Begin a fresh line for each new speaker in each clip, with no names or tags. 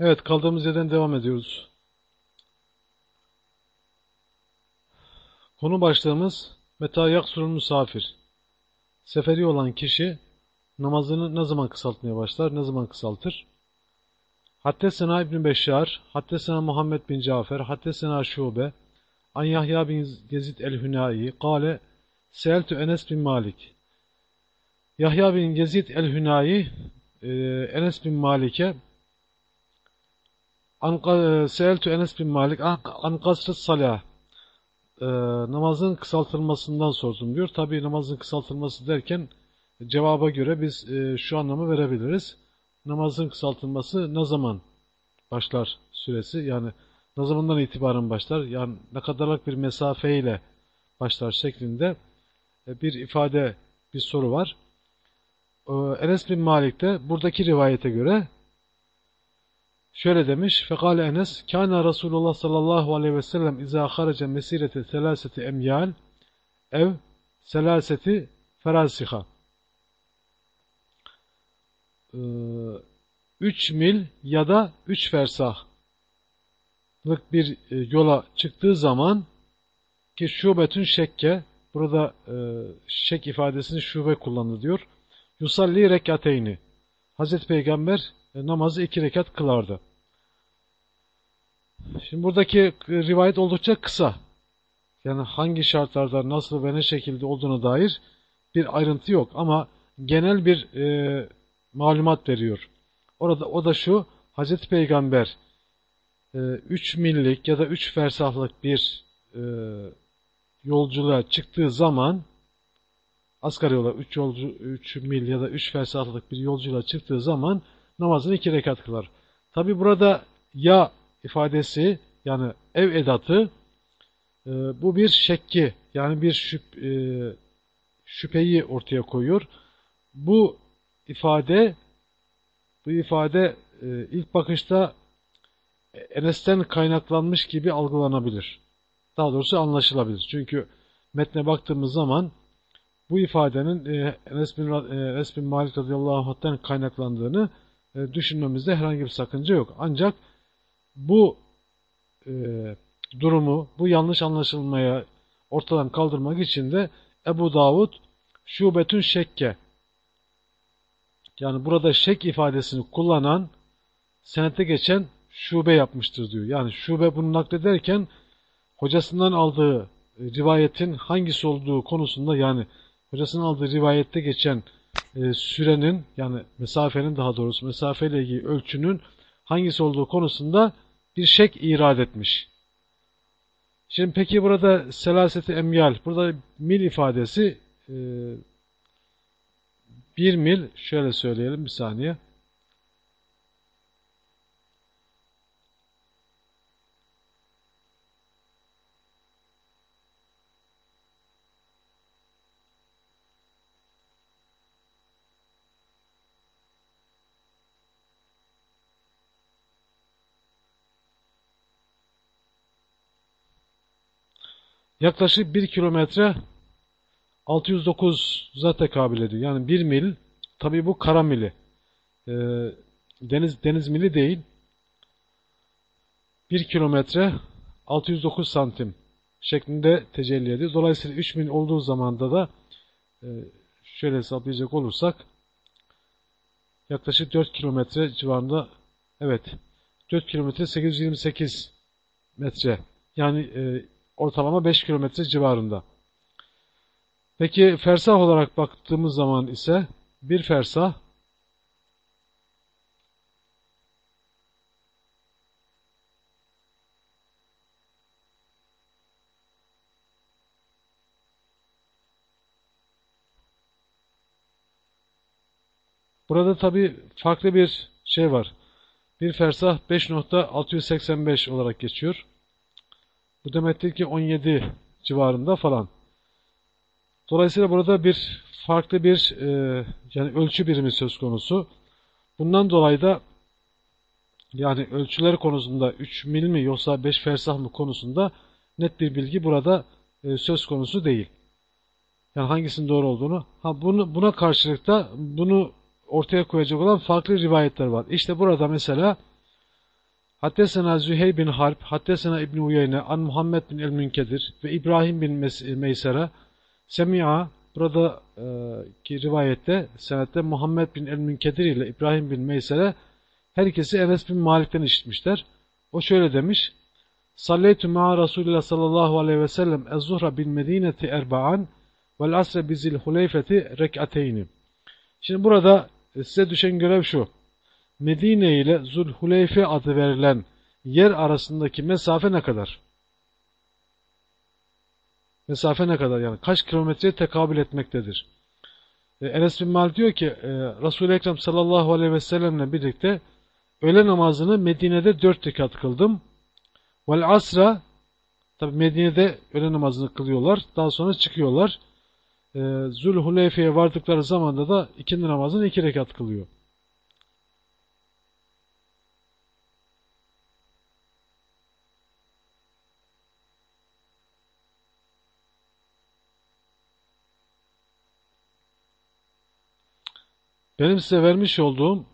Evet, kaldığımız yerden devam ediyoruz. Konu başlığımız Meta yaksurul misafir. Seferi olan kişi namazını ne zaman kısaltmaya başlar, ne zaman kısaltır? Haddesena İbn Beşşar, Haddesena Muhammed bin Cafer, Haddesena Şube, An Yahya bin Gezid el-Hünai, Kale, Seeltü Enes bin Malik. Yahya bin Gezid el-Hünai, e, Enes bin Malik'e Seeltü Enes bin Malik an kasrı salah e, namazın kısaltılmasından sordum diyor. Tabi namazın kısaltılması derken cevaba göre biz e, şu anlamı verebiliriz. Namazın kısaltılması ne zaman başlar süresi? Yani ne zamandan itibaren başlar? Yani ne kadarlık bir mesafeyle başlar şeklinde e, bir ifade, bir soru var. E, Enes bin Malik de buradaki rivayete göre Şöyle demiş, fekale Enes, kâne Resulullah sallallahu aleyhi ve sellem izâ haraca mesirete selâseti emyal ev selâseti ferasiha. Ee, üç mil ya da üç fersahlık bir e, yola çıktığı zaman ki şubetün şekke, burada e, şek ifadesini şube kullanır diyor. Yusalli rekateyni. Hazreti Peygamber namazı iki rekat kılardı. Şimdi buradaki rivayet oldukça kısa. Yani hangi şartlarda, nasıl ve ne şekilde olduğuna dair bir ayrıntı yok. Ama genel bir e, malumat veriyor. Orada o da şu, Hazreti Peygamber e, 3 millik ya da 3 fersahlık bir e, yolculuğa çıktığı zaman asgari olarak 3 yolcu 3 mil ya da 3 fersahlık bir yolculuğa çıktığı zaman namazını iki rekat kılar. Tabi burada ya ifadesi yani ev edatı e, bu bir şekki yani bir şüp, e, şüpheyi ortaya koyuyor. Bu ifade bu ifade e, ilk bakışta Enes'ten kaynaklanmış gibi algılanabilir. Daha doğrusu anlaşılabilir. Çünkü metne baktığımız zaman bu ifadenin e, Enes bin, e, Enes bin Malik radıyallahu anh'tan kaynaklandığını düşünmemizde herhangi bir sakınca yok. Ancak bu e, durumu, bu yanlış anlaşılmaya ortadan kaldırmak için de Ebu Davud şubetün şekke yani burada şek ifadesini kullanan senete geçen şube yapmıştır diyor. Yani şube bunu naklederken hocasından aldığı e, rivayetin hangisi olduğu konusunda yani hocasının aldığı rivayette geçen e, sürenin yani mesafenin daha doğrusu mesafeyle ilgili ölçünün hangisi olduğu konusunda bir şek irad etmiş. Şimdi peki burada selaseti emyal, burada mil ifadesi e, bir mil, şöyle söyleyelim bir saniye. Yaklaşık 1 kilometre 609'a tekabül ediyor. Yani 1 mil, tabi bu kara mili. E, deniz, deniz mili değil. 1 kilometre 609 santim şeklinde tecelli ediyor. Dolayısıyla 3 mil olduğu zamanda da e, şöyle hesaplayacak olursak yaklaşık 4 kilometre civarında evet 4 kilometre 828 metre yani e, ortalama 5 kilometre civarında. Peki fersah olarak baktığımız zaman ise bir fersah Burada tabi farklı bir şey var. Bir fersah 5.685 olarak geçiyor. Bu demektir ki 17 civarında falan. Dolayısıyla burada bir farklı bir e, yani ölçü birimi söz konusu. Bundan dolayı da yani ölçüler konusunda 3 mil mi yoksa 5 fersah mı konusunda net bir bilgi burada e, söz konusu değil. Yani hangisinin doğru olduğunu. Ha bunu buna karşılık da bunu ortaya koyacak olan farklı rivayetler var. İşte burada mesela Haddesena Züheyr bin Harp, Haddesena İbni Uyeyne, An Muhammed bin El-Münkedir ve İbrahim bin Meysere, Semi'a, burada e, ki rivayette, senette Muhammed bin El-Münkedir ile İbrahim bin Meysere, her ikisi Enes bin Malik'ten işitmişler. O şöyle demiş, Salleytü ma'a Resulullah sallallahu aleyhi ve sellem ez-zuhra bin medineti erba'an vel asre bizil huleyfeti rek'ateyni. Şimdi burada size düşen görev şu. Medine ile Zulhuleyfe adı verilen yer arasındaki mesafe ne kadar? Mesafe ne kadar yani kaç kilometreye tekabül etmektedir? E, Enes bin Malik diyor ki e, Resul-i Ekrem sallallahu aleyhi ve sellemle birlikte öğle namazını Medine'de dört rekat kıldım. Vel asra tabi Medine'de öğle namazını kılıyorlar. Daha sonra çıkıyorlar. E, Zulhuleyfe'ye vardıkları zamanda da ikindi namazını iki rekat kılıyor. Benim size vermiş olduğum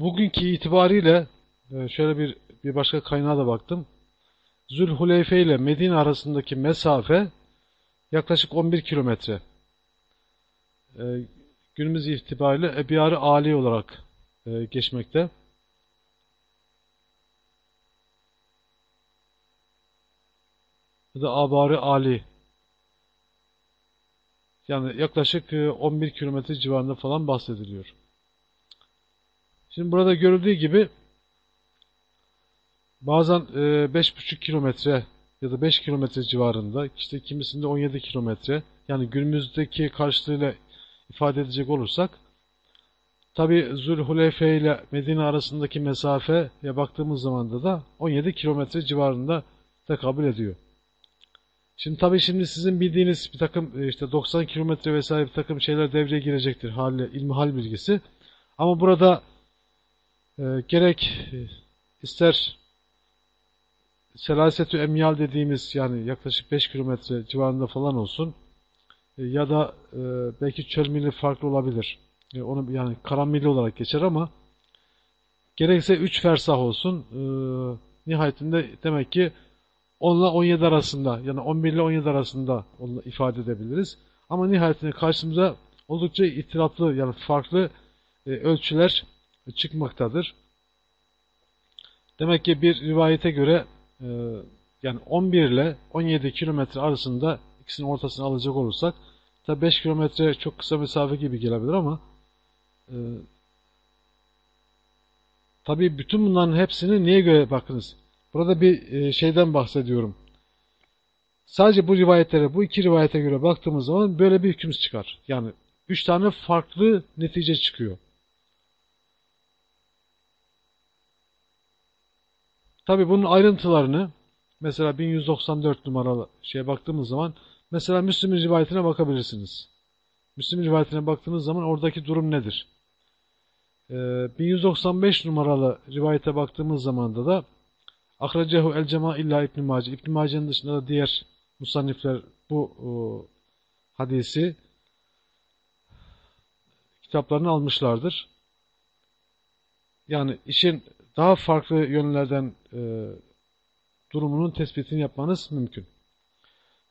Bugünkü itibariyle e, şöyle bir bir başka kaynağa da baktım. Zülhuleyfe ile Medine arasındaki mesafe yaklaşık 11 kilometre. E, günümüz itibariyle Ebiyarı Ali olarak e, geçmekte. Ya da Abarı Ali. Yani yaklaşık 11 kilometre civarında falan bahsediliyor. Şimdi burada görüldüğü gibi bazen e, 5,5 kilometre ya da 5 kilometre civarında işte kimisinde 17 kilometre yani günümüzdeki karşılığıyla ifade edecek olursak tabi Zulhuleyfe ile Medine arasındaki mesafeye baktığımız zaman da 17 kilometre civarında tekabül ediyor. Şimdi tabi şimdi sizin bildiğiniz bir takım e, işte 90 kilometre vesaire bir takım şeyler devreye girecektir hali, ilmi hal bilgisi. Ama burada e, gerek e, ister selasetü emyal dediğimiz yani yaklaşık 5 kilometre civarında falan olsun e, ya da e, belki çöl mili farklı olabilir. E, onu yani karan olarak geçer ama gerekse 3 fersah olsun e, nihayetinde demek ki 10 ile 17 arasında yani 11 ile 17 arasında onu ifade edebiliriz. Ama nihayetinde karşımıza oldukça itiraflı yani farklı e, ölçüler çıkmaktadır. Demek ki bir rivayete göre e, yani 11 ile 17 kilometre arasında ikisinin ortasını alacak olursak tabi 5 kilometre çok kısa mesafe gibi gelebilir ama e, tabi bütün bunların hepsini niye göre bakınız? Burada bir e, şeyden bahsediyorum. Sadece bu rivayetlere bu iki rivayete göre baktığımız zaman böyle bir hüküm çıkar. Yani üç tane farklı netice çıkıyor Tabi bunun ayrıntılarını mesela 1194 numaralı şeye baktığımız zaman mesela Müslüm'ün rivayetine bakabilirsiniz. Müslüm'ün rivayetine baktığınız zaman oradaki durum nedir? e, 1195 numaralı rivayete baktığımız zaman da Ahrecehu el cema illa İbn Mace. İbn Mace'nin dışında da diğer musannifler bu o, hadisi kitaplarını almışlardır. Yani işin daha farklı yönlerden e, durumunun tespitini yapmanız mümkün.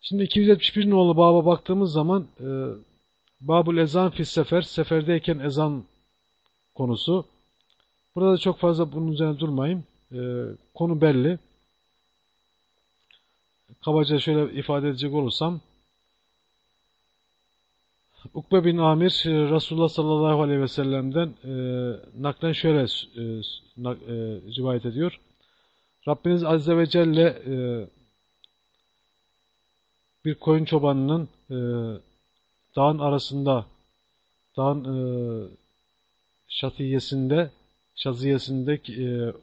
Şimdi 271 nolu baba baktığımız zaman e, Babul ezan fis sefer, seferdeyken ezan konusu. Burada çok fazla bunun üzerine durmayayım. E, konu belli. Kabaca şöyle ifade edecek olursam, Ukbe bin Amir e, Resulullah sallallahu aleyhi ve sellem'den e, naklen şöyle e, e, rivayet ediyor. Rabbiniz azze ve celle e, bir koyun çobanının e, dağın arasında dağın e, şatiyesinde şaziyesinde e,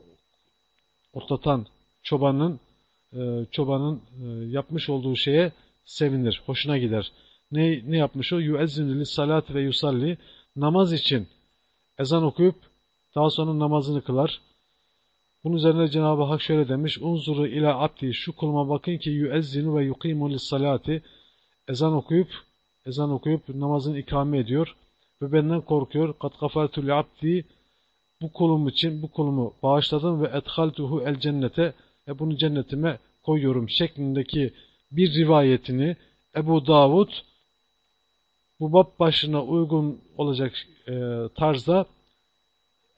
otlatan çobanın e, çobanın e, yapmış olduğu şeye sevinir, hoşuna gider. Ne, ne yapmış o? Yüezzinu salat ve yusalli namaz için ezan okuyup daha sonra namazını kılar. Bunun üzerine Cenab-ı Hak şöyle demiş. Unzuru ila abdi şu kuluma bakın ki yüezzinu ve yuqimu salati ezan okuyup ezan okuyup namazını ikame ediyor ve benden korkuyor. Kat gafartu li abdi bu kulum için bu kulumu bağışladım ve ethaltuhu el cennete ve bunu cennetime koyuyorum şeklindeki bir rivayetini Ebu Davud bu bab başına uygun olacak e, tarzda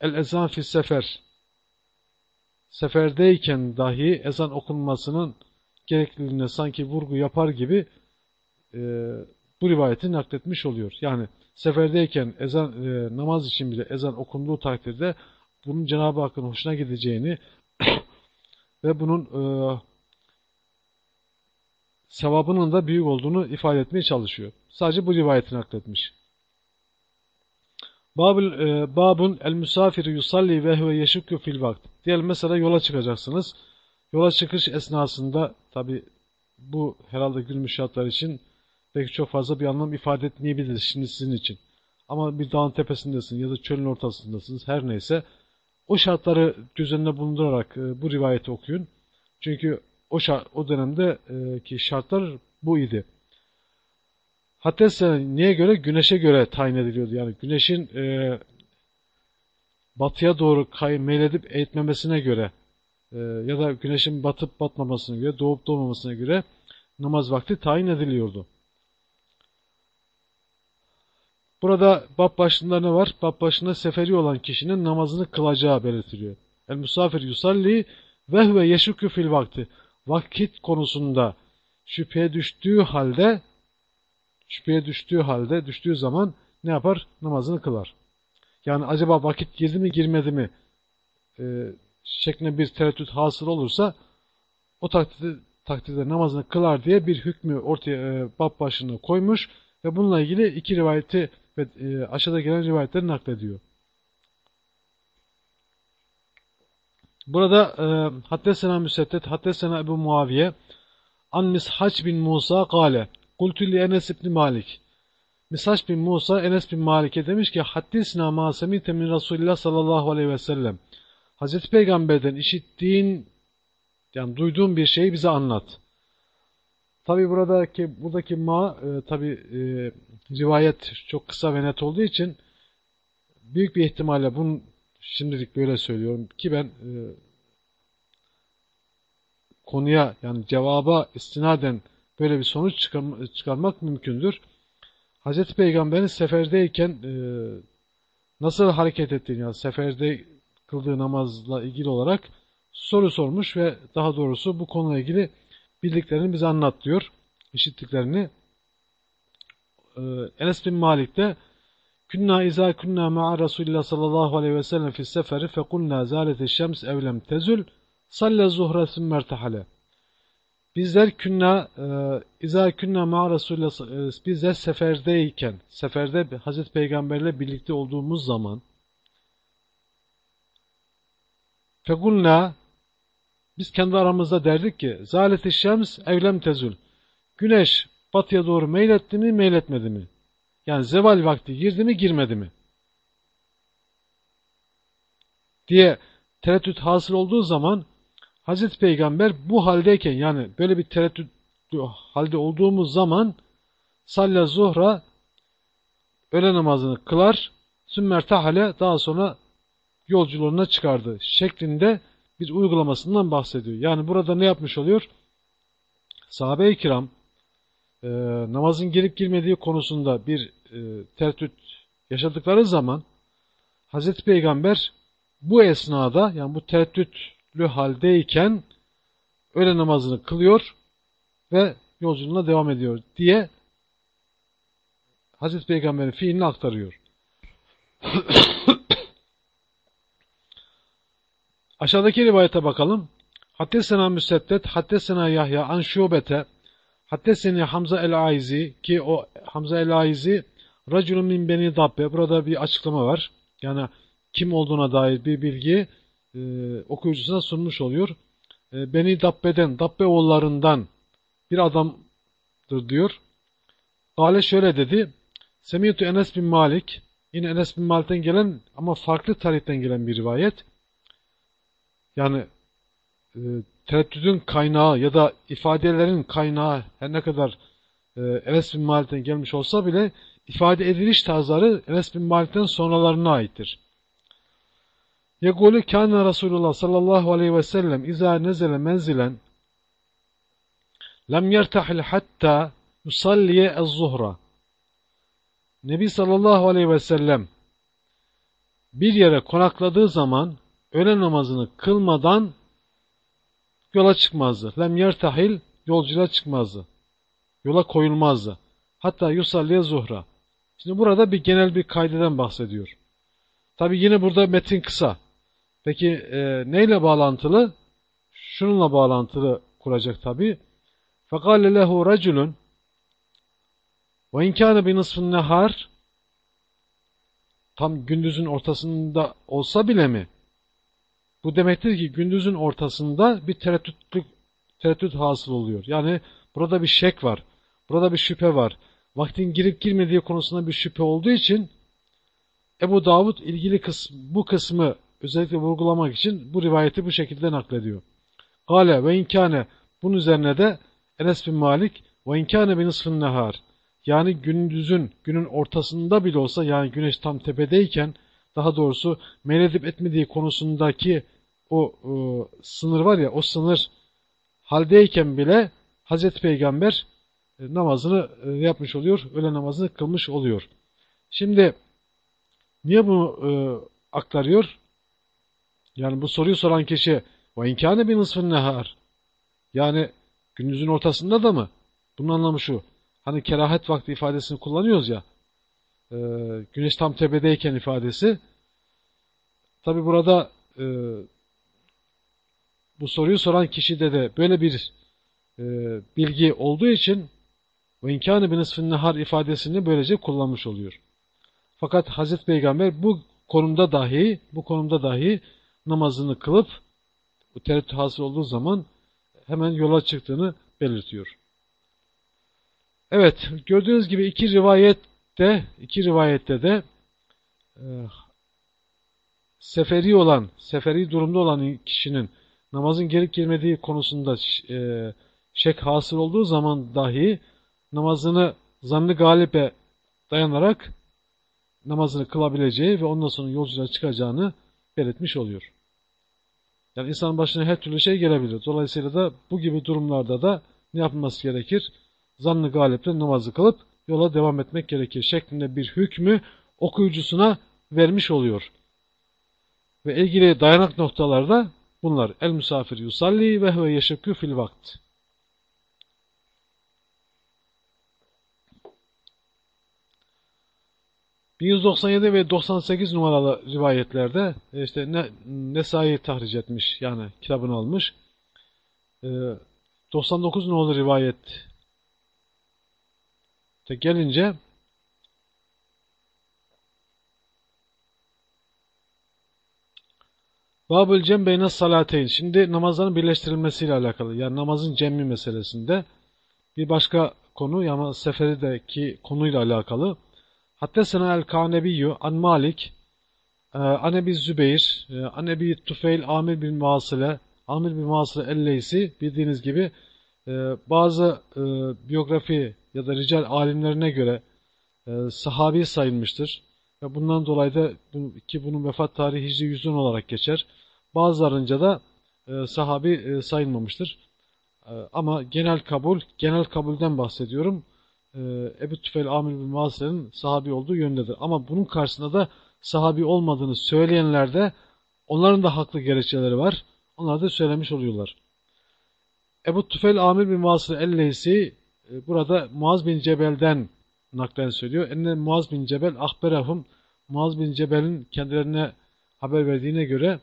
el ezan fi sefer seferdeyken dahi ezan okunmasının gerekliliğine sanki vurgu yapar gibi e, bu rivayeti nakletmiş oluyor. Yani seferdeyken ezan e, namaz için bile ezan okunduğu takdirde bunun Cenab-ı Hakk'ın hoşuna gideceğini ve bunun e, sevabının da büyük olduğunu ifade etmeye çalışıyor. Sadece bu rivayeti nakletmiş. Babul, e, babun el musafir yusalli ve huve yeşukku fil vakt. Diyelim mesela yola çıkacaksınız. Yola çıkış esnasında tabi bu herhalde günümüz şartlar için belki çok fazla bir anlam ifade etmeyebilir şimdi sizin için. Ama bir dağın tepesindesin ya da çölün ortasındasınız her neyse o şartları göz önüne bulundurarak e, bu rivayeti okuyun. Çünkü o, şart, o dönemde e, ki şartlar bu idi. Hatta niye göre? Güneşe göre tayin ediliyordu. Yani güneşin e, batıya doğru kay, meyledip eğitmemesine göre e, ya da güneşin batıp batmamasına göre, doğup doğmamasına göre namaz vakti tayin ediliyordu. Burada bab başında ne var? Bab başında seferi olan kişinin namazını kılacağı belirtiliyor. El musafir yusalli ve huve yeşukü fil vakti. Vakit konusunda şüpheye düştüğü halde şüpheye düştüğü halde, düştüğü zaman ne yapar? Namazını kılar. Yani acaba vakit girdi mi girmedi mi e, şeklinde bir tereddüt hasıl olursa o takdirde, takdirde namazını kılar diye bir hükmü ortaya e, bab başına koymuş ve bununla ilgili iki rivayeti ve e, aşağıda gelen rivayetleri naklediyor. Burada e, Haddesena Müseddet, Haddesena Ebu Muaviye, An Mishaç bin Musa gale, Kultu li Enes ibn Malik. Mishaç bin Musa Enes bin Malik'e demiş ki Haddisna ma semite min Resulillah sallallahu aleyhi ve sellem. Hazreti Peygamber'den işittiğin yani duyduğun bir şeyi bize anlat. Tabi buradaki buradaki ma e, tabi e, rivayet çok kısa ve net olduğu için büyük bir ihtimalle bunu şimdilik böyle söylüyorum ki ben e, konuya yani cevaba istinaden böyle bir sonuç çıkar, çıkarmak mümkündür. Hazreti Peygamber'in seferdeyken e, nasıl hareket ettiğini yani seferde kıldığı namazla ilgili olarak soru sormuş ve daha doğrusu bu konuyla ilgili bildiklerini bize anlat diyor. İşittiklerini. Ee, Enes bin Malik de Künna izâ künna ma'a Resulillah sallallahu aleyhi ve sellem fis seferi fekulna zâlete şems evlem tezül salle zuhre sümmertehale. Bizler künna e, izâ künna ma'a Resulillah e, bizler seferdeyken seferde Hazreti Peygamberle birlikte olduğumuz zaman fekulna biz kendi aramızda derdik ki zâleti şems evlem tezül. Güneş batıya doğru meyletti mi meyletmedi mi? Yani zeval vakti girdi mi girmedi mi? diye tereddüt hasıl olduğu zaman Hazreti Peygamber bu haldeyken yani böyle bir tereddüt halde olduğumuz zaman salla zuhra öğle namazını kılar sümmertahale daha sonra yolculuğuna çıkardı şeklinde bir uygulamasından bahsediyor. Yani burada ne yapmış oluyor? Sahabe-i kiram e, namazın girip girmediği konusunda bir e, tereddüt yaşadıkları zaman Hazreti Peygamber bu esnada yani bu tereddütlü haldeyken öğle namazını kılıyor ve yolculuğuna devam ediyor diye Hazreti Peygamber'in fiilini aktarıyor. Aşağıdaki rivayete bakalım. Haddesena Müseddet, Haddesena Yahya, An Şubete, Haddeseni Hamza el-Aizi ki o Hamza el-Aizi Raculun min beni dabbe. Burada bir açıklama var. Yani kim olduğuna dair bir bilgi e, okuyucusuna sunmuş oluyor. E, beni Dabbe'den, Dabbe oğullarından bir adamdır diyor. Gale şöyle dedi. Semiyetü Enes bin Malik. Yine Enes bin Malik'ten gelen ama farklı tarihten gelen bir rivayet. Yani e, tereddüdün kaynağı ya da ifadelerin kaynağı her ne kadar e, Enes bin Malik'ten gelmiş olsa bile ifade ediliş tarzları Enes bin Malik'ten sonralarına aittir. Yegulü kâne Resulullah sallallahu aleyhi ve sellem izâ nezele menzilen lem yertahil hatta yusalliye ez-zuhra Nebi sallallahu aleyhi ve sellem bir yere konakladığı zaman öğle namazını kılmadan yola çıkmazdı. Lem yertahil yolculuğa çıkmazdı. Yola koyulmazdı. Hatta yusalliye zuhra. Şimdi burada bir genel bir kaydeden bahsediyor. Tabi yine burada metin kısa. Peki e, neyle bağlantılı? Şununla bağlantılı kuracak tabi. فَقَالَ لَهُ رَجُلٌ وَاِنْ كَانَ بِنِصْفِ النَّهَارِ Tam gündüzün ortasında olsa bile mi? Bu demektir ki gündüzün ortasında bir tereddütlük, tereddüt hasıl oluyor. Yani burada bir şek var. Burada bir şüphe var. Vaktin girip girmediği konusunda bir şüphe olduğu için Ebu Davud ilgili kısm, bu kısmı özellikle vurgulamak için bu rivayeti bu şekilde naklediyor. Gale ve inkâne bunun üzerine de Enes bin Malik ve inkâne bin nisfin nehar yani gündüzün günün ortasında bile olsa yani güneş tam tepedeyken daha doğrusu meyledip etmediği konusundaki o e, sınır var ya o sınır haldeyken bile Hazreti Peygamber e, namazını e, yapmış oluyor, öğle namazını kılmış oluyor. Şimdi niye bunu e, aktarıyor? Yani bu soruyu soran kişi ve inkâne bir nısfın nehar yani gündüzün ortasında da mı? Bunun anlamı şu. Hani kerahet vakti ifadesini kullanıyoruz ya. E, güneş tam tepedeyken ifadesi. Tabi burada e, bu soruyu soran kişide de böyle bir e, bilgi olduğu için ve inkâne bin nehar ifadesini böylece kullanmış oluyor. Fakat Hazreti Peygamber bu konumda dahi bu konumda dahi namazını kılıp bu tereddüt hasıl olduğu zaman hemen yola çıktığını belirtiyor. Evet, gördüğünüz gibi iki rivayette iki rivayette de e, seferi olan, seferi durumda olan kişinin namazın gelip gelmediği konusunda e, şek hasıl olduğu zaman dahi namazını zannı galibe dayanarak namazını kılabileceği ve ondan sonra yolculuğa çıkacağını belirtmiş oluyor. Yani insanın başına her türlü şey gelebilir. Dolayısıyla da bu gibi durumlarda da ne yapılması gerekir? Zannı galiple namazı kılıp yola devam etmek gerekir şeklinde bir hükmü okuyucusuna vermiş oluyor. Ve ilgili dayanak noktalarda bunlar. El misafir yusalli ve huve yeşekkü fil vakt. 197 ve 98 numaralı rivayetlerde e, işte ne, Nesai tahric etmiş yani kitabını almış. E, 99 numaralı rivayet gelince Babül cem beyne salateyn. Şimdi namazların birleştirilmesiyle alakalı. Yani namazın cemmi meselesinde bir başka konu yani seferideki konuyla alakalı. Hattesena el-Kanebiyyü an Malik Anebi Zübeyir, e, Anebi Tufeil Amir bin Vasile, Amir bin Vasile Elleysi bildiğiniz gibi e, bazı e, biyografi ya da rical alimlerine göre e, sahabi sayılmıştır. Bundan dolayı da ki bunun vefat tarihi Hicri 110 olarak geçer. Bazılarınca da e, sahabi e, sayılmamıştır. E, ama genel kabul, genel kabulden bahsediyorum. E, Ebu Tüfel Amir bin Masire'nin sahabi olduğu yönündedir. Ama bunun karşısında da sahabi olmadığını söyleyenler de onların da haklı gerekçeleri var. Onlar da söylemiş oluyorlar. Ebu Tüfel Amir bin Vasır Elleysi e, burada Muaz bin Cebel'den naklen söylüyor. Enne Muaz bin Cebel ahberahum Muaz bin Cebel'in kendilerine haber verdiğine göre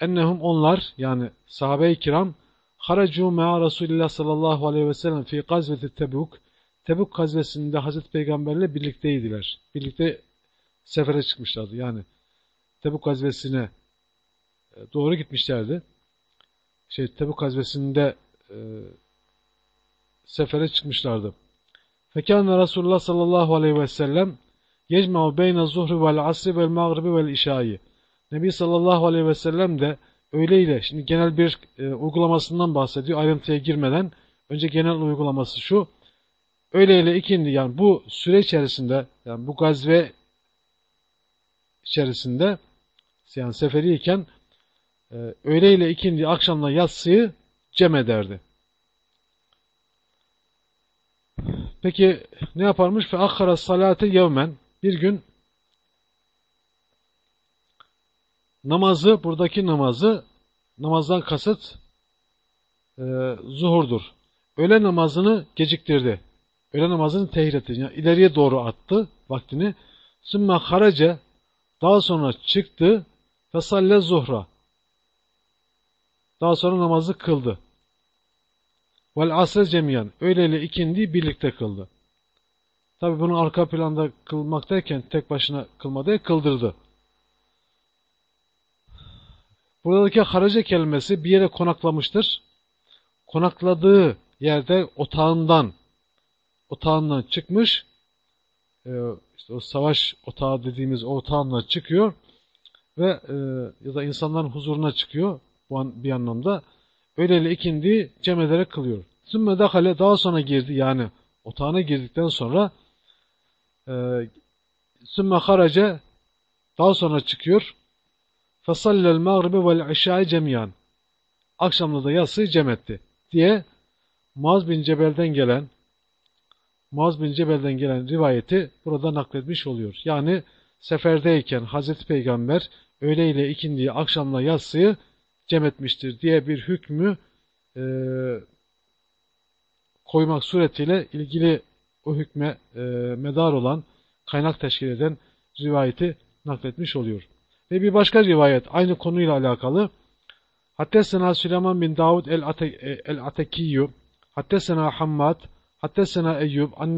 ennehum onlar yani sahabe-i kiram haracu me'a Resulillah sallallahu aleyhi ve sellem fi gazveti Tebuk Tebuk gazvesinde Hazreti Peygamberle birlikteydiler. Birlikte sefere çıkmışlardı. Yani Tebuk gazvesine e, doğru gitmişlerdi. Şey Tebuk gazvesinde e, sefere çıkmışlardı. Fekâne Resulullah sallallahu aleyhi ve sellem yecma'u beyne zuhri vel asri vel mağribi vel işai. Nebi sallallahu aleyhi ve sellem de öyleyle, şimdi genel bir e, uygulamasından bahsediyor ayrıntıya girmeden. Önce genel uygulaması şu. Öyleyle ikindi yani bu süre içerisinde yani bu gazve içerisinde yani seferiyken e, öğleyle ikindi akşamla yatsıyı cem ederdi. Peki ne yaparmış? Fe akkara salate yevmen bir gün namazı, buradaki namazı namazdan kasıt e, zuhurdur. Öğle namazını geciktirdi. Öğle namazını tehir etti. Yani ileriye doğru attı vaktini. Sümme harace daha sonra çıktı fesalle zuhra. Daha sonra namazı kıldı. Vel asr cemiyan. Öğleyle ikindi birlikte kıldı. Tabi bunu arka planda kılmak derken tek başına kılmadı, kıldırdı. Buradaki harace kelimesi bir yere konaklamıştır. Konakladığı yerde otağından otağından çıkmış e, işte o savaş otağı dediğimiz o otağından çıkıyor ve e, ya da insanların huzuruna çıkıyor bu bir anlamda. Öyleyle ikindi cem ederek kılıyor. Sümme dakale daha sonra girdi yani otağına girdikten sonra e, sümme harace daha sonra çıkıyor. Fesallel mağribi vel işai cemiyan. Akşamda da yatsı cem etti diye Muaz bin Cebel'den gelen Muaz bin Cebel'den gelen rivayeti burada nakletmiş oluyor. Yani seferdeyken Hazreti Peygamber öğle ile ikindiyi akşamla yatsıyı cem etmiştir diye bir hükmü e, koymak suretiyle ilgili o hükme e, medar olan kaynak teşkil eden rivayeti nakletmiş oluyor. Ve bir başka rivayet aynı konuyla alakalı. Hattesena Süleyman bin Davud el-Atekiyyü Hattesena Hammad Hattesena Eyyub an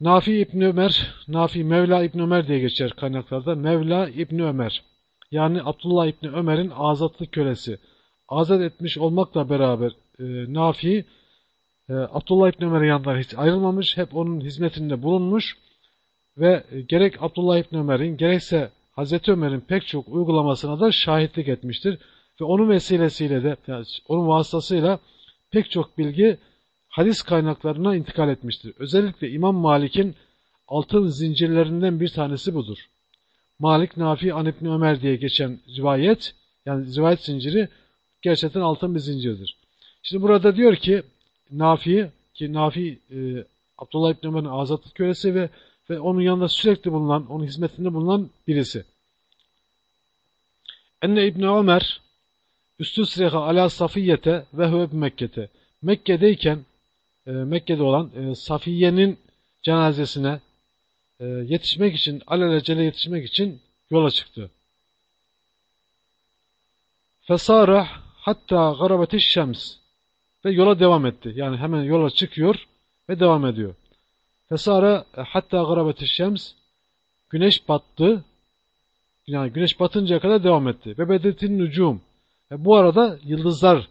Nafi İbni Ömer Nafi Mevla İbni Ömer diye geçer kaynaklarda. Mevla İbni Ömer yani Abdullah İbni Ömer'in azatlı kölesi. Azat etmiş olmakla beraber e, Nafi e, Abdullah İbni Ömer'in yanından hiç ayrılmamış. Hep onun hizmetinde bulunmuş. Ve gerek Abdullah İbni Ömer'in gerekse Hazreti Ömer'in pek çok uygulamasına da şahitlik etmiştir. Ve onun vesilesiyle de yani onun vasıtasıyla pek çok bilgi hadis kaynaklarına intikal etmiştir. Özellikle İmam Malik'in altın zincirlerinden bir tanesi budur. Malik, Nafi, An Ömer diye geçen rivayet, yani rivayet zinciri gerçekten altın bir zincirdir. Şimdi burada diyor ki Nafi, ki Nafi e, Abdullah İbni Ömer'in azatlık kölesi ve, ve onun yanında sürekli bulunan, onun hizmetinde bulunan birisi. Enne İbni Ömer üstü sreha ala safiyete ve hüve Mekke'te. Mekke'deyken e, Mekke'de olan e, Safiye'nin cenazesine e, yetişmek için, alelacele yetişmek için yola çıktı. Fesara hatta garabetiş şems ve yola devam etti. Yani hemen yola çıkıyor ve devam ediyor. Fesara hatta garabetiş şems güneş battı. Yani güneş batıncaya kadar devam etti. Ve bedetin nücum. E bu arada yıldızlar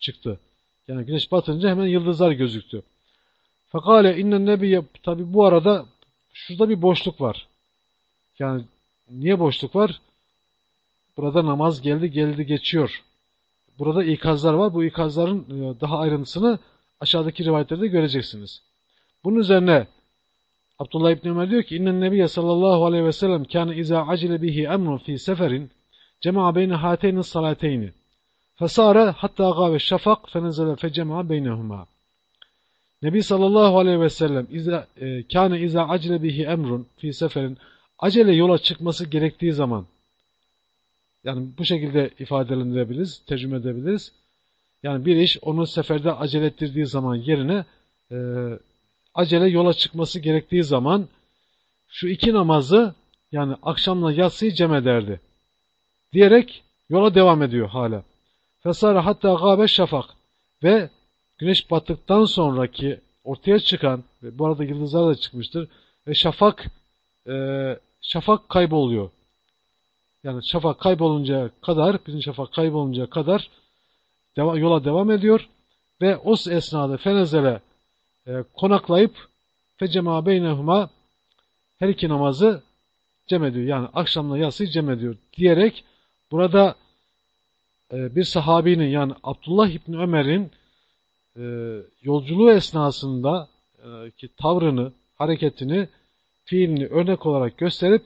çıktı. Yani güneş batınca hemen yıldızlar gözüktü. Fekale innen nebiye tabi bu arada şurada bir boşluk var. Yani Niye boşluk var? Burada namaz geldi geldi geçiyor. Burada ikazlar var. Bu ikazların e, daha ayrıntısını aşağıdaki rivayetlerde göreceksiniz. Bunun üzerine Abdullah İbni Ömer diyor ki İnnen Nebiye sallallahu aleyhi ve sellem kâne izâ acile bihi emrun fi seferin cema'a beyne hateyni salateyni fesâre hatta gâve şafak fenezele fecema'a beynehuma Nebi sallallahu aleyhi ve sellem iza, e, kâne izâ acile bihi emrun fi seferin acele yola çıkması gerektiği zaman yani bu şekilde ifadelendirebiliriz, tercüme edebiliriz. Yani bir iş onu seferde acele ettirdiği zaman yerine e, acele yola çıkması gerektiği zaman şu iki namazı yani akşamla yatsıyı cem ederdi. Diyerek yola devam ediyor hala. Fesara hatta gabe şafak ve güneş battıktan sonraki ortaya çıkan ve bu arada yıldızlar da çıkmıştır ve şafak e, şafak kayboluyor. Yani şafak kaybolunca kadar, bizim şafak kaybolunca kadar deva, yola devam ediyor ve o esnada fenezele e, konaklayıp fecema beynehuma her iki namazı cem ediyor. Yani akşamla yatsıyı cem ediyor diyerek burada bir sahabinin yani Abdullah İbni Ömer'in e, yolculuğu esnasında e, ki tavrını, hareketini, fiilini örnek olarak gösterip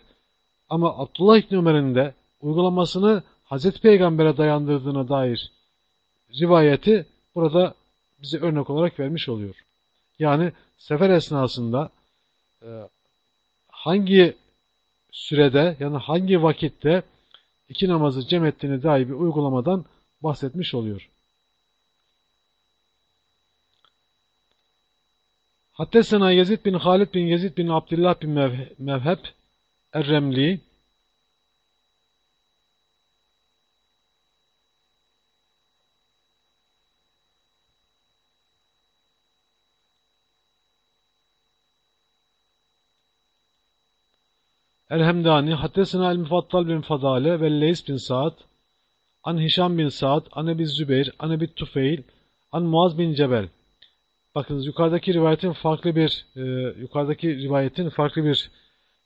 ama Abdullah İbni Ömer'in de uygulamasını Hazreti Peygamber'e dayandırdığına dair rivayeti burada bize örnek olarak vermiş oluyor. Yani sefer esnasında e, hangi sürede yani hangi vakitte iki namazı cem ettiğine dair bir uygulamadan bahsetmiş oluyor. Hattesena Yezid bin Halid bin Yezid bin Abdullah bin Mevheb Er-Remli El-Hemdani, Haddesina el-Mufattal bin Fadale ve Leys bin Sa'd, An Hişam bin Sa'd, An Ebi Zübeyir, An Ebi Tufeil, An Muaz bin Cebel. Bakınız yukarıdaki rivayetin farklı bir e, yukarıdaki rivayetin farklı bir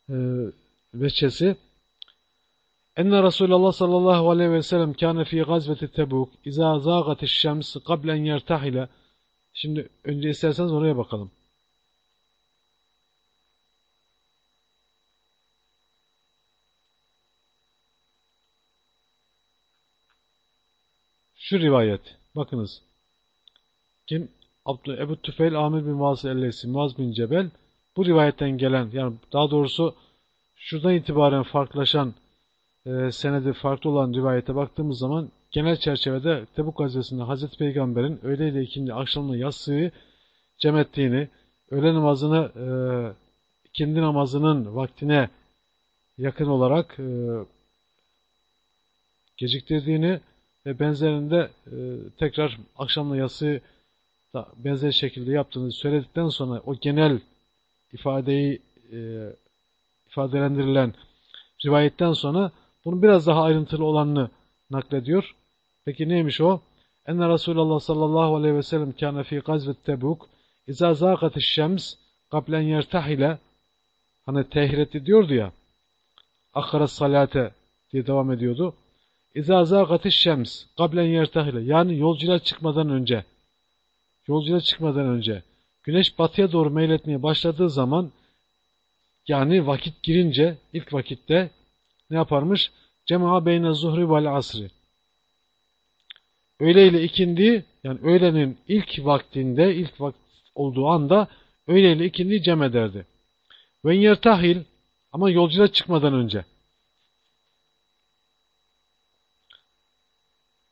e, veçesi. Enne Resulullah sallallahu aleyhi ve sellem kâne fî gazveti Tebuk izâ zâgatiş şems kablen yertahile Şimdi önce isterseniz oraya bakalım. Şu rivayet. Bakınız. Kim? Abdü, Ebu Tüfeil Amir bin Vasıl Elleysi, Muaz bin Cebel bu rivayetten gelen yani daha doğrusu şuradan itibaren farklılaşan e, senedi farklı olan rivayete baktığımız zaman genel çerçevede Tebuk Gazvesi'nde Hazreti Peygamber'in öğle ile ikindi akşamla yatsıyı cem ettiğini, öğle namazını e, ikindi namazının vaktine yakın olarak e, geciktirdiğini ve benzerinde e, tekrar akşamla yatsı da benzer şekilde yaptığını söyledikten sonra o genel ifadeyi e, ifadelendirilen rivayetten sonra bunun biraz daha ayrıntılı olanını naklediyor. Peki neymiş o? Enne Resulullah sallallahu aleyhi ve sellem kâne fî gazvet Tebuk İzâ zâgatiş şems kablen yertahile hani tehir etti diyordu ya akhara salate diye devam ediyordu. İzâ zâgatiş şems kablen yertahile yani yolculuğa çıkmadan önce yolculuğa çıkmadan önce güneş batıya doğru meyletmeye başladığı zaman yani vakit girince ilk vakitte ne yaparmış? Cema'a beyne zuhri vel asri. Öğle ikindi yani öğlenin ilk vaktinde ilk vakit olduğu anda öğle ikindi cem ederdi. Ve yertahil ama yolculuğa çıkmadan önce.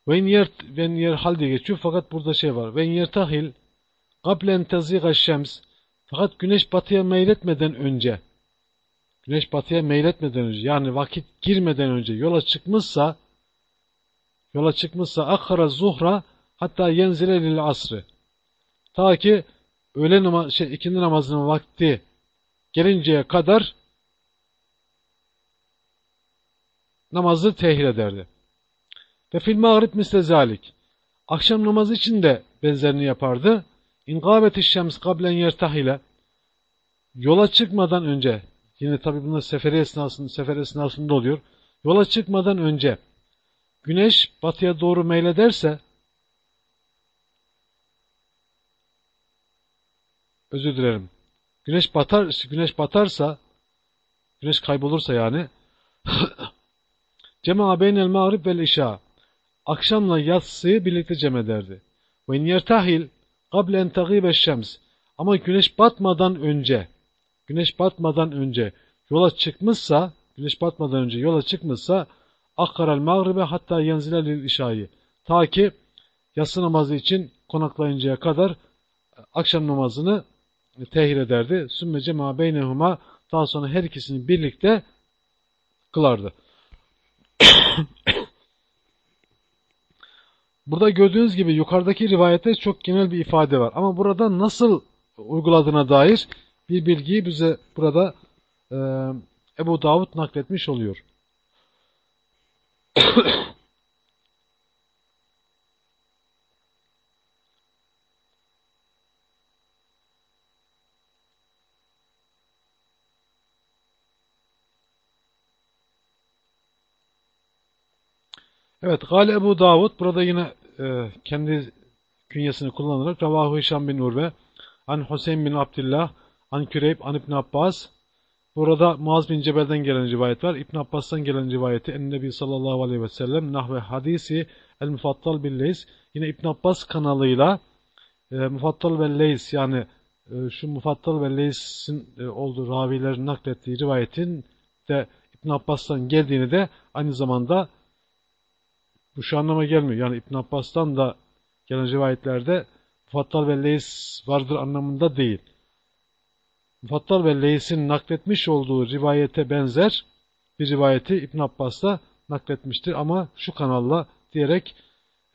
Ven yer ven yer hal diye geçiyor fakat burada şey var. Ven yertahil kablen teziga şems fakat güneş batıya meyletmeden önce güneş batıya meyletmeden önce yani vakit girmeden önce yola çıkmışsa yola çıkmışsa akhara zuhra hatta yenzile lil asrı ta ki öğle namaz şey ikindi namazının vakti gelinceye kadar namazı tehir ederdi. Ve fil mağrib mislezalik. Akşam namazı için de benzerini yapardı. İnkâbeti şems kablen yertahile. Yola çıkmadan önce Yine tabi bunlar seferi esnasında, sefer esnasında oluyor. Yola çıkmadan önce güneş batıya doğru meylederse özür dilerim. Güneş batar, güneş batarsa güneş kaybolursa yani Cema beynel mağrib vel işa akşamla yatsıyı birlikte cem ederdi. Yertahil kable en tagibe şems ama güneş batmadan önce güneş batmadan önce yola çıkmışsa güneş batmadan önce yola çıkmışsa akkaral mağribe hatta yenzile lil işayı ta ki yatsı namazı için konaklayıncaya kadar akşam namazını tehir ederdi. Sümme cema beynehuma daha sonra her ikisini birlikte kılardı. Burada gördüğünüz gibi yukarıdaki rivayette çok genel bir ifade var. Ama burada nasıl uyguladığına dair bir bilgiyi bize burada e, Ebu Davud nakletmiş oluyor. Evet, Gale Ebu Davud burada yine e, kendi künyesini kullanarak Ravahu Hişam bin Urve, An Hüseyin bin Abdullah, An Küreyb, An İbn Abbas. Burada Muaz bin Cebel'den gelen rivayet var. İbn Abbas'tan gelen rivayeti En Nebi sallallahu aleyhi ve sellem nahve hadisi El Mufattal bin Leys. Yine İbn Abbas kanalıyla e, Mufattal ve Leys yani e, şu Mufattal ve Leys'in e, olduğu ravilerin naklettiği rivayetin de İbn Abbas'tan geldiğini de aynı zamanda bu şu anlama gelmiyor. Yani İbn Abbas'tan da gelen rivayetlerde Mufattal ve Leys vardır anlamında değil. Mufattal ve Leys'in nakletmiş olduğu rivayete benzer bir rivayeti İbn Abbas da nakletmiştir. Ama şu kanalla diyerek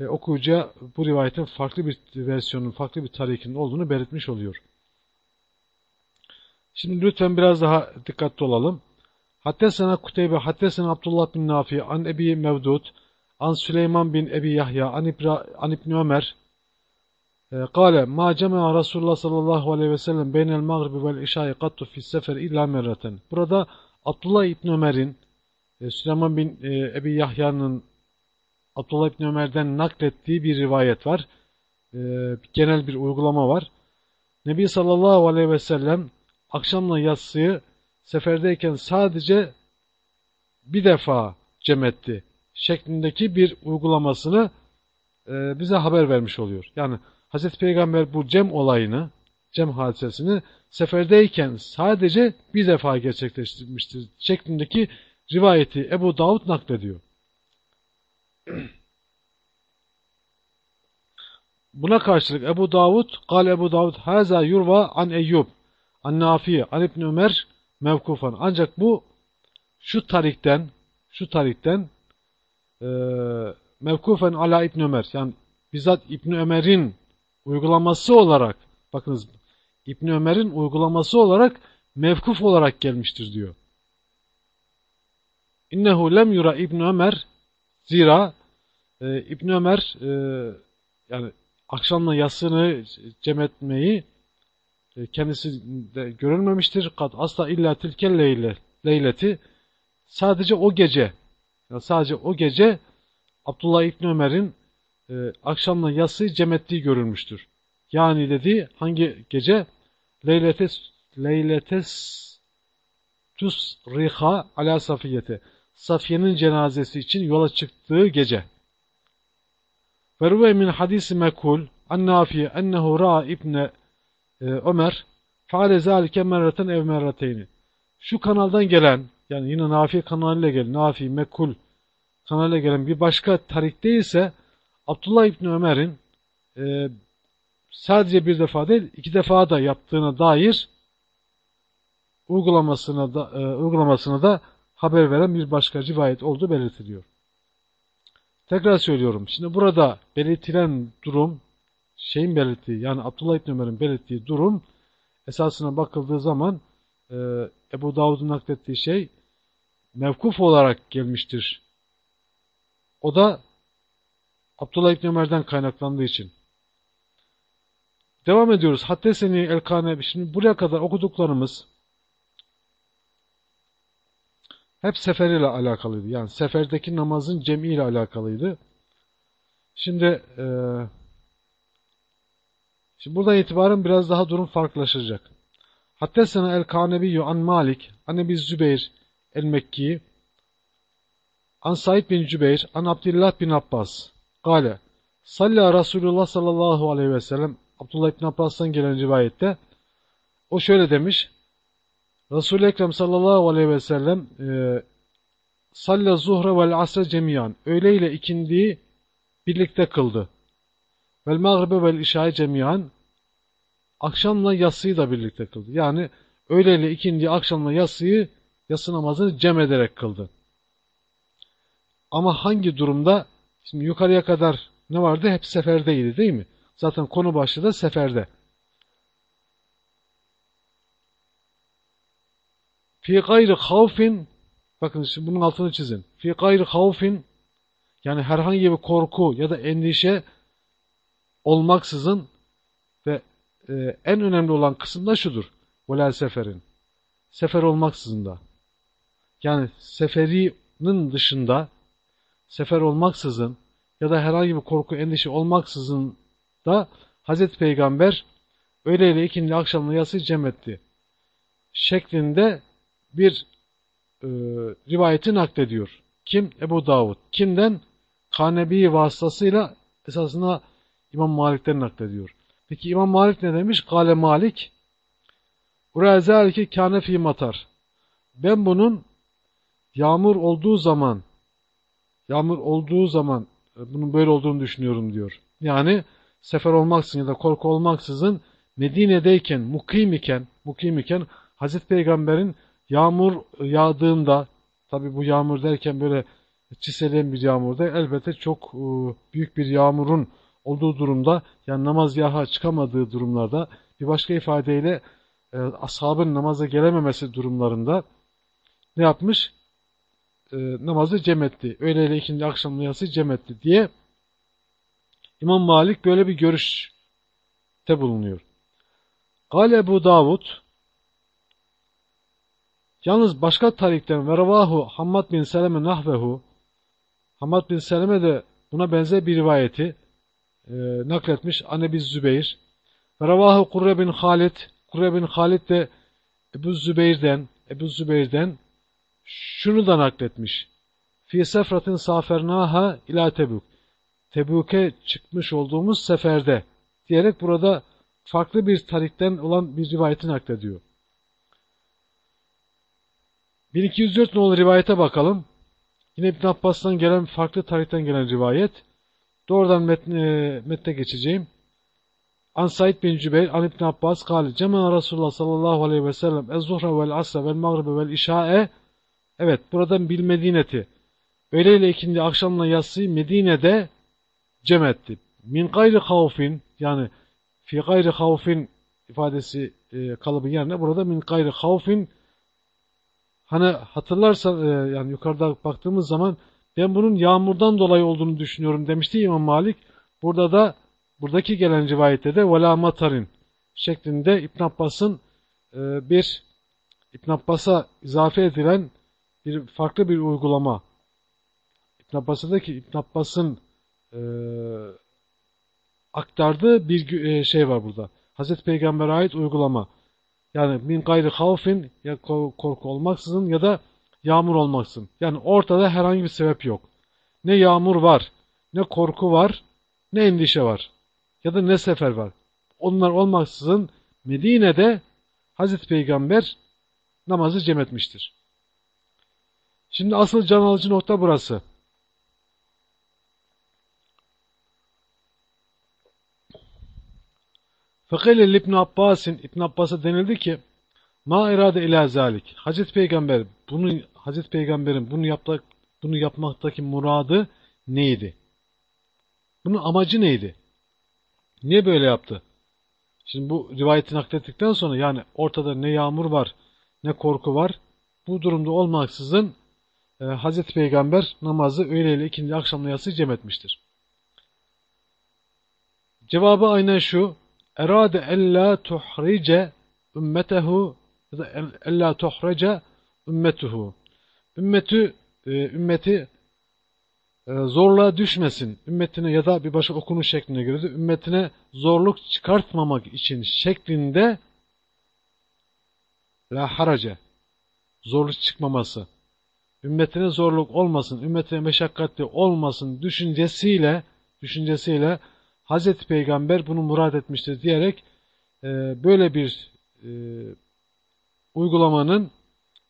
e, okuyucuya bu rivayetin farklı bir versiyonun, farklı bir tarikinin olduğunu belirtmiş oluyor. Şimdi lütfen biraz daha dikkatli olalım. Hattesena Kuteybe, Hattesena Abdullah bin Nafi, An Ebi Mevdud, An Süleyman bin Ebi Yahya, An, İbra, An İbni Ömer, قال ما جمع Resulullah sallallahu aleyhi ve sellem beynel mağribi vel işai kattu fis sefer illa merraten. Burada Abdullah İbni Ömer'in e, Süleyman bin e, Ebi Yahya'nın Abdullah İbni Ömer'den naklettiği bir rivayet var. E, genel bir uygulama var. Nebi sallallahu aleyhi ve sellem akşamla yatsıyı seferdeyken sadece bir defa cem etti şeklindeki bir uygulamasını e, bize haber vermiş oluyor. Yani Hazreti Peygamber bu cem olayını, cem hadisesini seferdeyken sadece bir defa gerçekleştirmiştir şeklindeki rivayeti Ebu Davud naklediyor. Buna karşılık Ebu Davud, Kale Ebu Davud, Haza yurva an Eyyub, an Nafiye, an İbn Ömer mevkufan. Ancak bu şu tarikten, şu tarikten e, mevkufen ala İbn Ömer, yani bizzat İbn Ömer'in uygulaması olarak, bakınız İbn Ömer'in uygulaması olarak mevkuf olarak gelmiştir diyor. İnnehu lem yura İbn Ömer zira e, İbn Ömer e, yani akşamla yasını cem etmeyi e, kendisi de görülmemiştir. Kat asla illa tilkel leyle, leyleti sadece o gece yani sadece o gece Abdullah İbn Ömer'in e, akşamla yasıyı cem ettiği görülmüştür. Yani dedi hangi gece? Leyletes leyletes tusriha ala safiyete. Safiye'nin cenazesi için yola çıktığı gece. Ve ruve min hadisi mekul an nafi ennehu ra'a ibne Ömer faale zalike merraten ev merrateyni. Şu kanaldan gelen yani yine Nafi kanalıyla gelen Nafi Mekul kanalıyla gelen bir başka tarikte ise Abdullah İbni Ömer'in e, sadece bir defa değil iki defa da yaptığına dair uygulamasına da, e, uygulamasına da haber veren bir başka rivayet olduğu belirtiliyor. Tekrar söylüyorum. Şimdi burada belirtilen durum şeyin belirttiği yani Abdullah İbni Ömer'in belirttiği durum esasına bakıldığı zaman e, Ebu Davud'un naklettiği şey mevkuf olarak gelmiştir. O da Abdullah İbni Ömer'den kaynaklandığı için. Devam ediyoruz. Haddeseni el-Kane. Şimdi buraya kadar okuduklarımız hep seferiyle alakalıydı. Yani seferdeki namazın cemiyle alakalıydı. Şimdi e, şimdi buradan itibaren biraz daha durum farklılaşacak. Hatta sana el-Kanebiyyü an Malik, an biz Zübeyir el-Mekki, an Said bin Cübeyr, an Abdullah bin Abbas. Gale, Salla Resulullah sallallahu aleyhi ve sellem, Abdullah bin Abbas'tan gelen rivayette, o şöyle demiş, Resul-i Ekrem sallallahu aleyhi ve sellem e, Salla zuhre vel asre cemiyan. Öğle ile ikindiyi birlikte kıldı. Vel mağribe vel işaye cemiyan. Akşamla yatsıyı da birlikte kıldı. Yani öğle ile ikindi akşamla yatsıyı yatsı namazını cem ederek kıldı. Ama hangi durumda? Şimdi yukarıya kadar ne vardı? Hep seferdeydi değil mi? Zaten konu başlığı da seferde. Fi gayri havfin bakın şimdi bunun altını çizin. Fi gayri havfin yani herhangi bir korku ya da endişe olmaksızın ve e, en önemli olan kısım da şudur. Velel seferin. Sefer olmaksızın da. Yani seferinin dışında sefer olmaksızın ya da herhangi bir korku, endişe olmaksızın da Hazreti Peygamber öğleyle ikindi akşamla yası cem etti. Şeklinde bir e, rivayeti naklediyor. Kim? Ebu Davud. Kimden? Kanebi vasıtasıyla esasında İmam Malik'ten naklediyor. Peki İmam Malik ne demiş? Kale Malik Urazelki kâne fî matar. Ben bunun yağmur olduğu zaman yağmur olduğu zaman e, bunun böyle olduğunu düşünüyorum diyor. Yani sefer olmaksızın ya da korku olmaksızın Medine'deyken, mukim iken, mukim iken Hazreti Peygamber'in Yağmur yağdığında, tabi bu yağmur derken böyle çiseleyen bir yağmurda elbette çok e, büyük bir yağmurun olduğu durumda, yani namaz yaha çıkamadığı durumlarda, bir başka ifadeyle e, ashabın namaza gelememesi durumlarında ne yapmış? E, namazı cem etti. Öğleyle ikinci akşam niyası cem etti diye İmam Malik böyle bir görüşte bulunuyor. Gale Ebu Davud Yalnız başka tarikten ve revahu Hammad bin Seleme nahvehu Hammad bin Seleme de buna benzer bir rivayeti e, nakletmiş Anebi Zübeyir. Ve revahu Kurre bin Halid Kurre bin Halid de Ebu Zübeyir'den Ebu Zübeyir'den şunu da nakletmiş. Fi sefratin safernaha ila Tebuk. Tebuk'e çıkmış olduğumuz seferde diyerek burada farklı bir tarikten olan bir rivayeti naklediyor. 1204 nolu rivayete bakalım. Yine İbn Abbas'tan gelen farklı tarihten gelen rivayet. Doğrudan metne, metne geçeceğim. An Said bin Cübeyr, An İbn Abbas, kâli, Cema Resulullah sallallahu aleyhi ve sellem, Ez-Zuhra vel Asra vel Magribe vel İşa'e. Evet, buradan bil Medineti. Öğleyle ikindi akşamla yatsıyı Medine'de cem etti. Min gayri havfin, yani fi gayri havfin ifadesi e, kalıbı yerine burada min gayri havfin Hani hatırlarsan e, yani yukarıda baktığımız zaman ben bunun yağmurdan dolayı olduğunu düşünüyorum demişti İmam Malik. Burada da buradaki gelen rivayette de vela matarin şeklinde İbn Abbas'ın e, bir İbn Abbas'a izafe edilen bir farklı bir uygulama. İbn Abbas'daki İbn Abbas'ın e, aktardığı bir e, şey var burada. Hazreti Peygamber'e ait uygulama. Yani min gayri havfin ya korku olmaksızın ya da yağmur olmaksızın. Yani ortada herhangi bir sebep yok. Ne yağmur var, ne korku var, ne endişe var. Ya da ne sefer var. Onlar olmaksızın Medine'de Hazreti Peygamber namazı cem etmiştir. Şimdi asıl can alıcı nokta burası. Fekile İbn Abbas'in İbn Abbas'a denildi ki Ma irade ila zalik. Hazreti Peygamber bunu Hazreti Peygamber'in bunu yapmak bunu yapmaktaki muradı neydi? Bunun amacı neydi? Niye böyle yaptı? Şimdi bu rivayeti naklettikten sonra yani ortada ne yağmur var ne korku var. Bu durumda olmaksızın e, Hazreti Peygamber namazı öğleyle ikindi akşamla yatsı cem etmiştir. Cevabı aynen şu erade ella tuhrice ümmetehu ya da ella tuhrece ümmetuhu. Ümmeti, e, ümmeti e, zorluğa düşmesin, ümmetine ya da bir başka okunuş şekline göre ümmetine zorluk çıkartmamak için şeklinde la harace zorluk çıkmaması, ümmetine zorluk olmasın, ümmetine meşakkatli olmasın düşüncesiyle düşüncesiyle Hazreti Peygamber bunu murad etmiştir diyerek e, böyle bir e, uygulamanın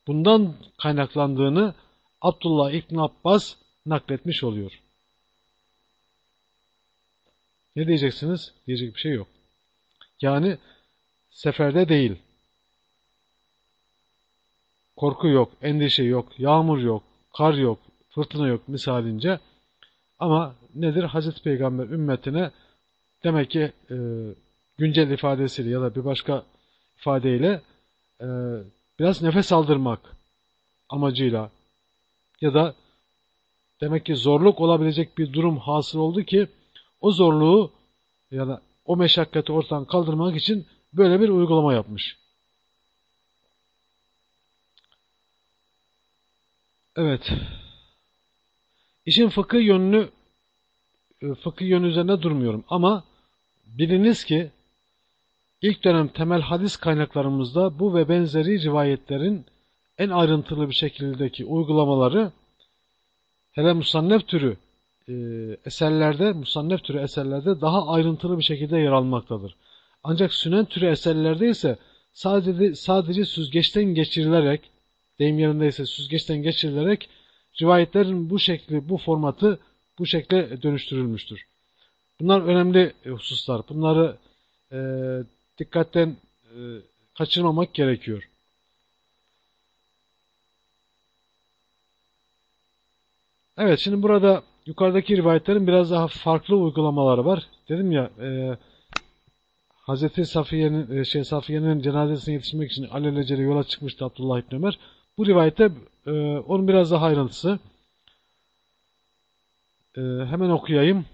bundan kaynaklandığını Abdullah İbn Abbas nakletmiş oluyor. Ne diyeceksiniz? Diyecek bir şey yok. Yani seferde değil. Korku yok, endişe yok, yağmur yok, kar yok, fırtına yok misalince. Ama nedir? Hazreti Peygamber ümmetine demek ki e, güncel ifadesiyle ya da bir başka ifadeyle e, biraz nefes aldırmak amacıyla ya da demek ki zorluk olabilecek bir durum hasıl oldu ki o zorluğu ya da o meşakkati ortadan kaldırmak için böyle bir uygulama yapmış. Evet. İşin fıkıh yönünü e, fıkıh yönü üzerinde durmuyorum ama biliniz ki ilk dönem temel hadis kaynaklarımızda bu ve benzeri rivayetlerin en ayrıntılı bir şekildeki uygulamaları hele musannef türü e, eserlerde, musannef türü eserlerde daha ayrıntılı bir şekilde yer almaktadır. Ancak sünen türü eserlerde ise sadece, sadece süzgeçten geçirilerek, deyim yerindeyse süzgeçten geçirilerek rivayetlerin bu şekli, bu formatı bu şekle dönüştürülmüştür. Bunlar önemli hususlar. Bunları e, dikkatten e, kaçırmamak gerekiyor. Evet şimdi burada yukarıdaki rivayetlerin biraz daha farklı uygulamaları var. Dedim ya e, Hazreti Safiye'nin e, şey Safiye'nin cenazesine yetişmek için alelacele yola çıkmıştı Abdullah İbni Ömer. Bu rivayette e, onun biraz daha ayrıntısı. E, hemen okuyayım.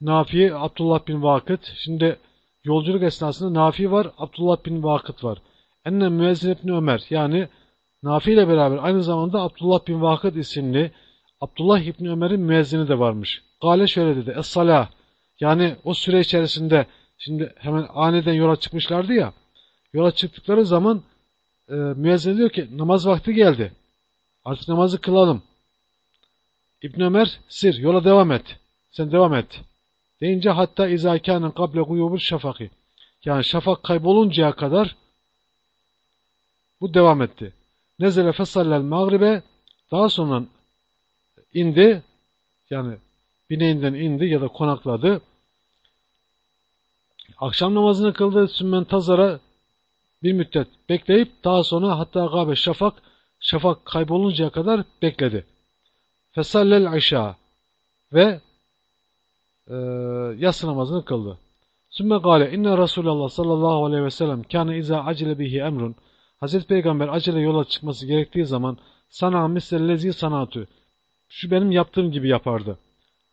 Nafi, Abdullah bin Vakıt. Şimdi yolculuk esnasında Nafi var, Abdullah bin Vakıt var. Enne müezzin İbni Ömer yani Nafi ile beraber aynı zamanda Abdullah bin Vakıt isimli Abdullah İbni Ömer'in müezzini de varmış. Gale şöyle dedi. Es-salah. Yani o süre içerisinde şimdi hemen aniden yola çıkmışlardı ya. Yola çıktıkları zaman e, müezzin diyor ki namaz vakti geldi. Artık namazı kılalım. İbn Ömer sir yola devam et. Sen devam et. Deyince hatta izâkânen kable guyubul şafaki. Yani şafak kayboluncaya kadar bu devam etti. Nezele fesallel mağribe daha sonra indi. Yani bineğinden indi ya da konakladı. Akşam namazını kıldı. Sümmen tazara bir müddet bekleyip daha sonra hatta gabe şafak şafak kayboluncaya kadar bekledi. Fesallel aşağı ve e, yatsı namazını kıldı. Sümme gale inne Resulullah sallallahu aleyhi ve sellem kâne izâ acele bihi emrun Hazreti Peygamber acele yola çıkması gerektiği zaman sana misellezi sanatü şu benim yaptığım gibi yapardı.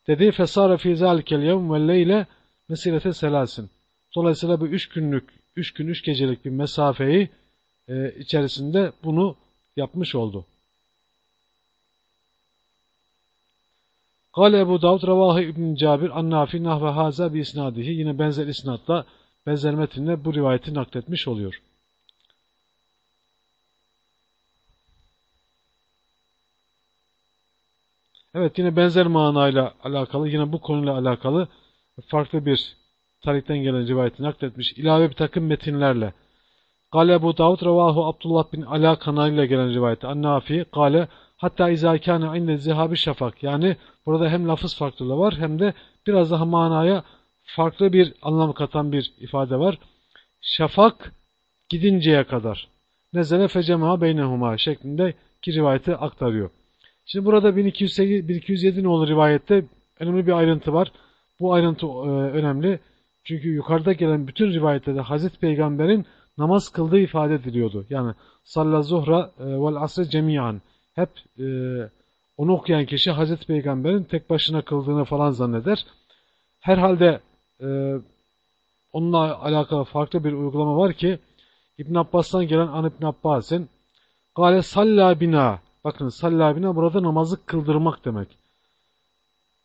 Dedi fesare fî zâlikel yevm ve leyle mesirete selasin. Dolayısıyla bu üç günlük, üç gün, üç gecelik bir mesafeyi e, içerisinde bunu yapmış oldu. Kale Ebu Davud Ravahi İbn Cabir Annafi Nahve Haza bi isnadihi yine benzer isnatla benzer metinle bu rivayeti nakletmiş oluyor. Evet yine benzer manayla alakalı yine bu konuyla alakalı farklı bir tarihten gelen rivayeti nakletmiş ilave bir takım metinlerle. Kale Ebu Davud Ravahu Abdullah bin Ala kanalıyla gelen rivayeti Annafi Kale hatta izâkâne inde zihabi şafak yani burada hem lafız farklılığı var hem de biraz daha manaya farklı bir anlam katan bir ifade var. Şafak gidinceye kadar nezele fecema beynehuma şeklinde ki rivayeti aktarıyor. Şimdi burada 1208, 1207 nolu rivayette önemli bir ayrıntı var. Bu ayrıntı e, önemli. Çünkü yukarıda gelen bütün rivayetlerde Hazreti Peygamber'in namaz kıldığı ifade ediliyordu. Yani salla zuhra e, vel asre cemiyan. Hep e, onu okuyan kişi Hazreti Peygamber'in tek başına kıldığını falan zanneder. Herhalde e, onunla alakalı farklı bir uygulama var ki İbn Abbas'tan gelen An İbn Abbas'ın Gale salla bina Bakın sallabine burada namazı kıldırmak demek.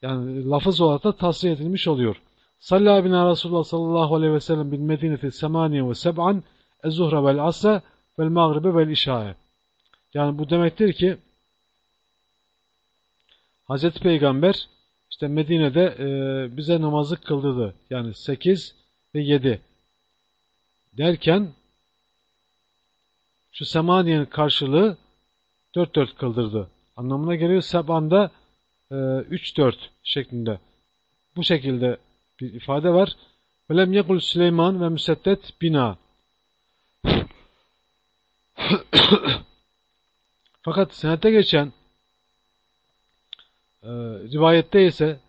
Yani lafız olarak da tasrih edilmiş oluyor. Sallabine Resulullah sallallahu aleyhi ve sellem bil medineti semaniye ve seb'an ez-zuhre vel asre vel mağribe vel işae. Yani bu demektir ki Hazreti Peygamber işte Medine'de e, bize namazı kıldırdı. Yani 8 ve 7 derken şu semaniyenin karşılığı 4-4 kıldırdı. Anlamına geliyor. Sebanda e, 3-4 şeklinde. Bu şekilde bir ifade var. Velem yekul Süleyman ve müseddet bina. Fakat senette geçen e, rivayette ise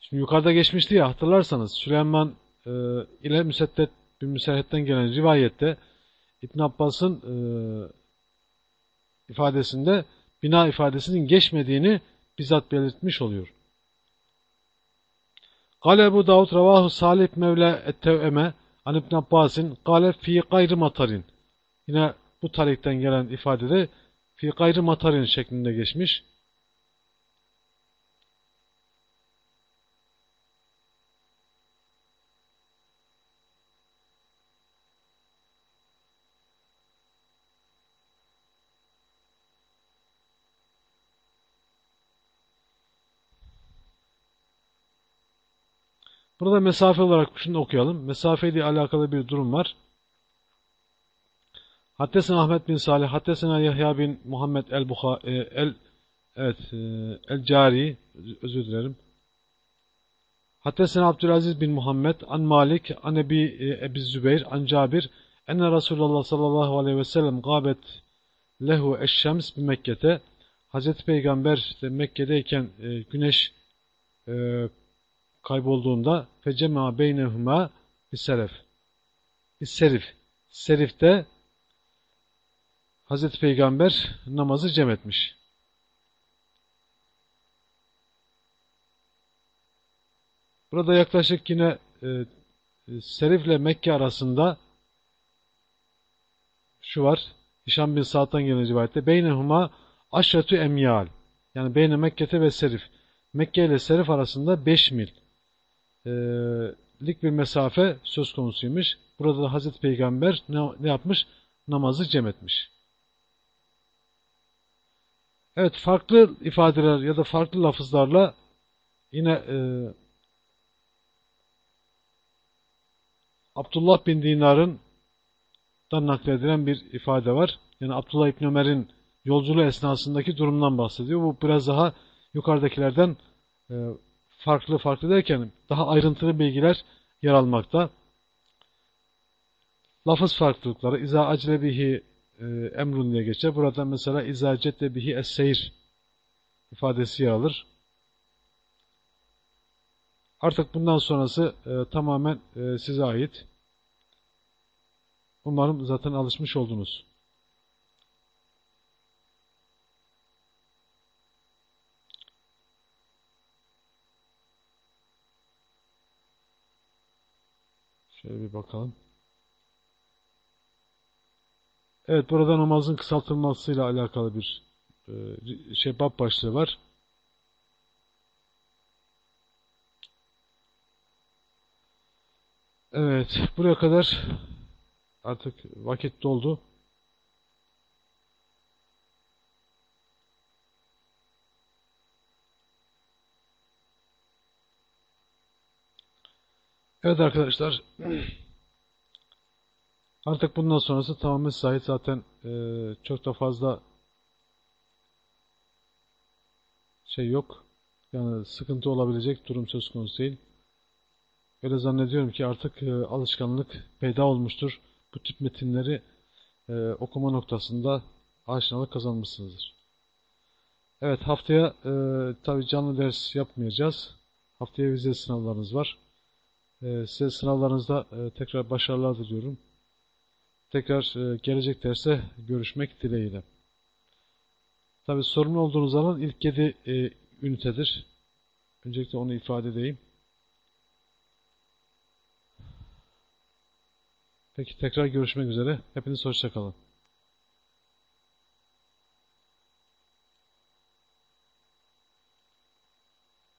şimdi yukarıda geçmişti ya hatırlarsanız Süleyman e, ile müseddet bir müseddetten gelen rivayette İbn Abbas'ın e, ifadesinde bina ifadesinin geçmediğini bizzat belirtmiş oluyor. Kale Ebu Davud ravahu Salih Mevla ettev'eme an İbn Abbas'in kale fi gayrı matarin. Yine bu tarikten gelen ifadede fi gayrı matarin şeklinde geçmiş. Burada mesafe olarak şunu okuyalım. Mesafeyle alakalı bir durum var. Haddesen Ahmet bin Salih, Haddesena Yahya bin Muhammed el Buha, e, el evet e, el Cari özür dilerim. Haddesena Abdülaziz bin Muhammed an Malik an Ebi e, Ebi Zübeyr an Cabir enne Resulullah sallallahu aleyhi ve sellem gabet lehu eşşems bi Mekke'te Hazreti Peygamber işte Mekke'deyken e, güneş e, kaybolduğunda fecema beynehuma bir seref. Bir serif. Serifte Hazreti Peygamber namazı cem etmiş. Burada yaklaşık yine e, e Serif ile Mekke arasında şu var. Hişam bin Sa'd'dan gelen rivayette. Beynehuma aşretü emyal. Yani beyne Mekke'te ve Serif. Mekke ile Serif arasında 5 mil lik bir mesafe söz konusuymuş. Burada da Hazreti Peygamber ne, ne yapmış? Namazı cem etmiş. Evet farklı ifadeler ya da farklı lafızlarla yine e, Abdullah bin Dinar'ın da nakledilen bir ifade var. Yani Abdullah İbn Ömer'in yolculuğu esnasındaki durumdan bahsediyor. Bu biraz daha yukarıdakilerden e, farklı farklı derken daha ayrıntılı bilgiler yer almakta. Lafız farklılıkları İza acele bihi e, emrun diye geçer. Burada mesela İza cedde bihi es-seyir ifadesi alır. Artık bundan sonrası e, tamamen e, size ait. Umarım zaten alışmış oldunuz. Şöyle bir bakalım. Evet burada namazın kısaltılmasıyla alakalı bir e, şey bab başlığı var. Evet buraya kadar artık vakit doldu. Evet arkadaşlar. Artık bundan sonrası tamamen sahip zaten e, çok da fazla şey yok. Yani sıkıntı olabilecek durum söz konusu değil. Öyle zannediyorum ki artık e, alışkanlık peyda olmuştur. Bu tip metinleri e, okuma noktasında aşinalık kazanmışsınızdır. Evet haftaya e, tabi canlı ders yapmayacağız. Haftaya vize sınavlarınız var. Ee, size sınavlarınızda e, tekrar başarılar diliyorum. Tekrar e, gelecek derse görüşmek dileğiyle. Tabi sorumlu olduğunuz alan ilk 7 e, ünitedir. Öncelikle onu ifade edeyim. Peki tekrar görüşmek üzere. Hepiniz hoşçakalın.